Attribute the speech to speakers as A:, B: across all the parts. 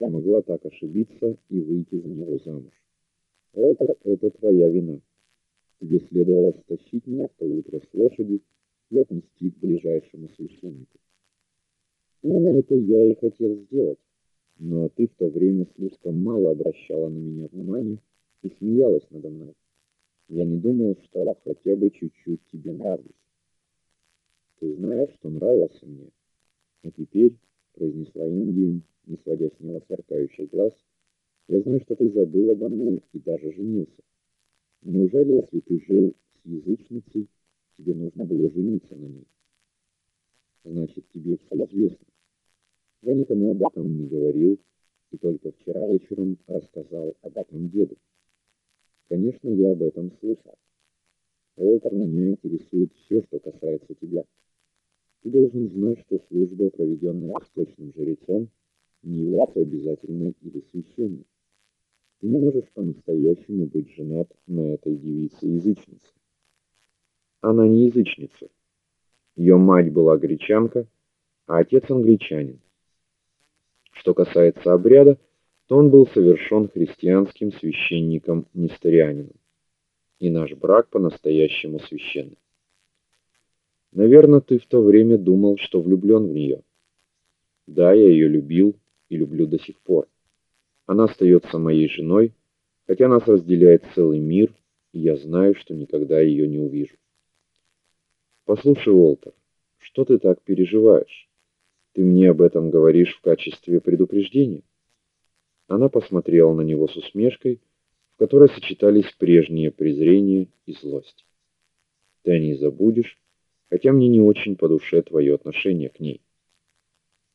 A: я могла так ошибиться и выйти за него замуж? Это, это твоя вина. Тебе следовало стащить меня в то утро с лошади и отнести к ближайшему священнику. Именно это я и хотел сделать. Но ты в то время слишком мало обращала на меня внимания и смеялась надо мной. Я не думал, что хотя бы чуть-чуть тебе нравлюсь. Ты знаешь, что нравился мне. А теперь, — произнесла Индия, не сводя с него сверкающий глаз, — я знаю, что ты забыл обо мне и даже женился. Неужели, если ты жил с язычницей, тебе нужно было жениться на ней? Значит, тебе все известно. Я никому об этом не говорил, и только вчера вечером рассказал об этом деду. Конечно, я об этом слышал. Уолтер, меня интересует все, что касается тебя. Ты должен знать, что служба, проведенная восточным жрецом, не является обязательной или священной. Ты не можешь по-настоящему быть женат на этой девице-язычнице. Она не язычница. Ее мать была гречанка, а отец англичанин. Что касается обряда, то он был совершен христианским священником-несторианином. И наш брак по-настоящему священный. Наверное, ты в то время думал, что влюблен в нее. Да, я ее любил и люблю до сих пор. Она остается моей женой, хотя нас разделяет целый мир, и я знаю, что никогда ее не увижу. Послушай, Уолтер, что ты так переживаешь? Ты мне об этом говоришь в качестве предупреждения? Она посмотрела на него с усмешкой, в которой сочетались прежнее презрение и злость. Ты о ней забудешь, хотя мне не очень по душе твое отношение к ней.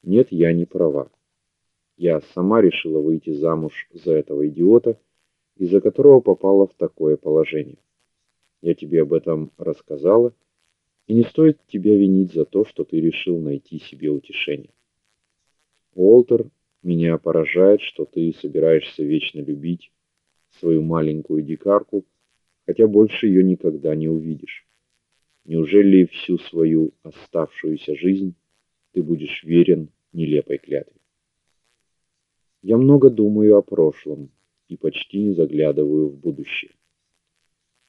A: Нет, я не права. Я сама решила выйти замуж за этого идиота, из-за которого попала в такое положение. Я тебе об этом рассказала, и не стоит тебя винить за то, что ты решил найти себе утешение. Уолтер, меня поражает, что ты собираешься вечно любить свою маленькую дикарку, хотя больше ее никогда не увидишь. Неужели всю свою оставшуюся жизнь ты будешь верен нелепой клятве? Я много думаю о прошлом и почти не заглядываю в будущее.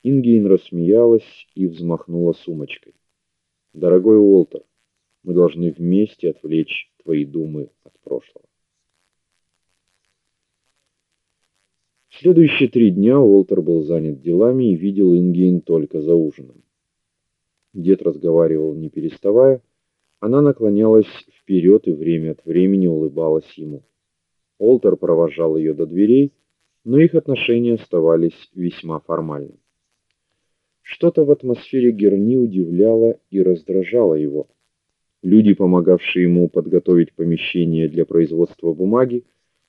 A: Ингейн рассмеялась и взмахнула сумочкой. Дорогой Уолтер, мы должны вместе отвлечь твои думы от прошлого. В следующие три дня Уолтер был занят делами и видел Ингейн только за ужином. Дед разговаривал не переставая, она наклонялась вперед и время от времени улыбалась ему. Уолтер провожал ее до дверей, но их отношения оставались весьма формальными. Что-то в атмосфере Герни удивляло и раздражало его. Люди, помогавшие ему подготовить помещение для производства бумаги,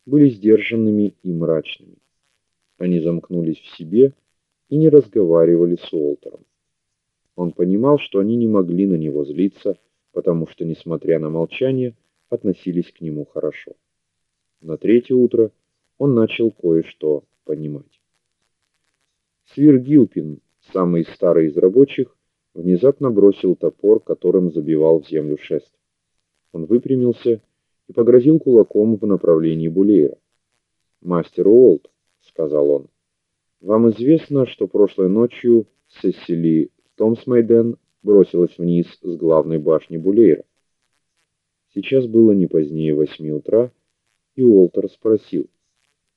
A: были сдержанными и мрачными. Они замкнулись в себе и не разговаривали с Уолтером. Он понимал, что они не могли на него злиться, потому что, несмотря на молчание, относились к нему хорошо. На третье утро он начал кое-что понимать. Свир Гилпин самый старый из рабочих, внезапно бросил топор, которым забивал в землю шест. Он выпрямился и погрозил кулаком в направлении Булеера. "Мастер Уолт", сказал он. "Вам известно, что прошлой ночью Сесили Томсмейден бросилась вниз с главной башни Булеера. Сейчас было не позднее восьми утра, и Уолтер спросил: